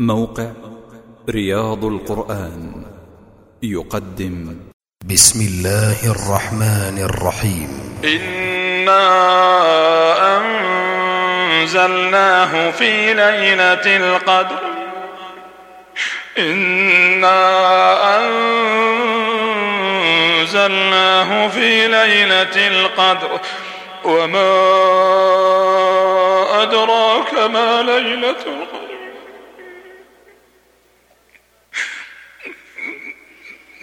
موقع رياض القرآن يقدم. بسم الله الرحمن الرحيم. إنا أنزلناه في ليلة القدر. إنا أنزلناه في ليلة القدر. وما أدراك ما ليلة القدر.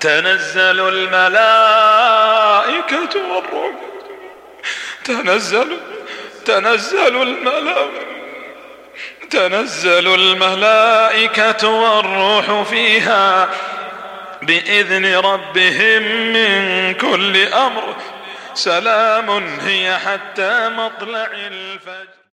تنزل الملائكة والروح. تنزل تنزل الملائكة تنزل الملائكة والروح فيها بإذن ربهم من كل أمر. سلام هي حتى مطلع الفجر.